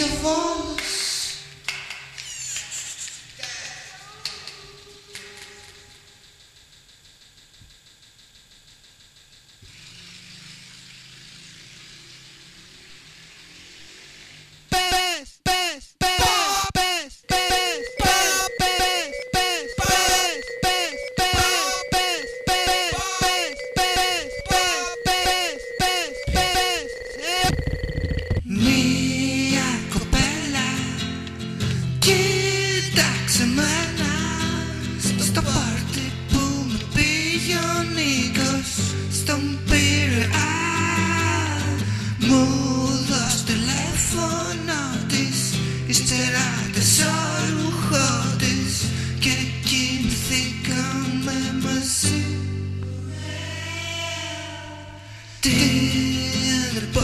eu vou. amigos Stompir mudos Telefonotis Ύστερα τεσσόρουχότης Και κοιμηθήκαμε μαζί Την αδερφό